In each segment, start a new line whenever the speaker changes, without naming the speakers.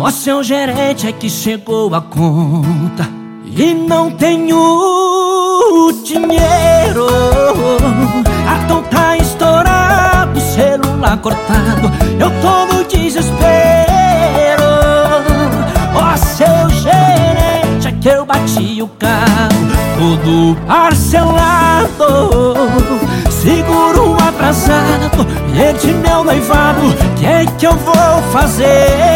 O seu gerente é que chegou a conta E não tenho dinheiro. Cartão tá estourado, celular cortado Eu tô no desespero. Ó seu gerente é que eu bati o carro Tudo parcelado Seguro atrasado E meu noivado Que é que eu vou fazer?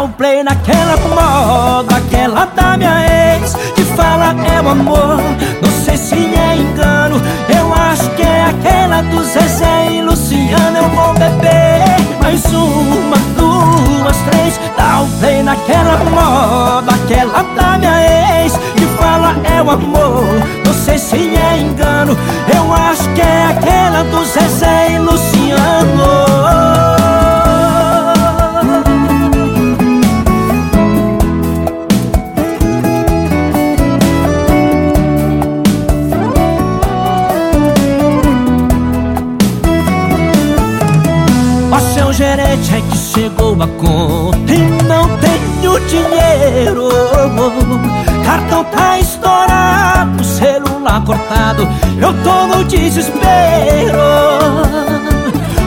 Dá um play naquela moda Aquela da minha ex Que fala é o amor. Não sei se é engano Eu acho que é aquela do Zezé e Luciano. Eu vou beber mais uma, duas, três. Dá um play naquela moda Aquela da minha ex Que fala é o amor. Não sei se é engano Eu acho que é aquela do Zezé seu gerente é que chegou a conta. E não tenho dinheiro Cartão tá estourado, celular cortado, eu tô no desespero.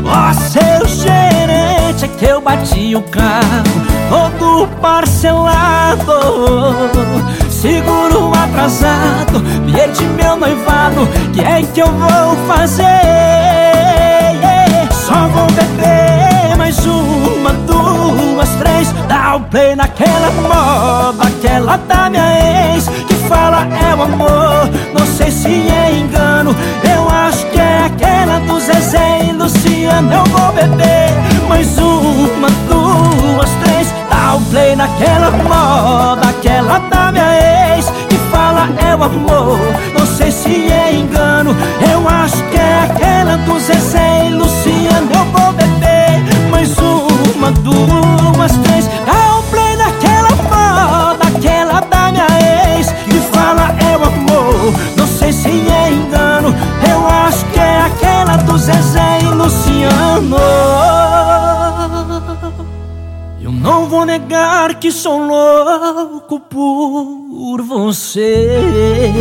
Ó oh, seu gerente é que eu bati o carro. Todo parcelado. Seguro atrasado, bilhete meu noivado, que é que eu vou fazer? Play naquela moda Aquela da minha ex Que fala é o amor. Não sei se é engano Eu acho que é aquela do Zezé e Luciano. Eu vou beber mais uma, duas, três. Dá um play naquela moda Aquela da minha ex Que fala é o amor. Não sei se é engano Eu acho que é aquela do Zezé Zezé e Luciano. Eu não vou negar que sou louco por você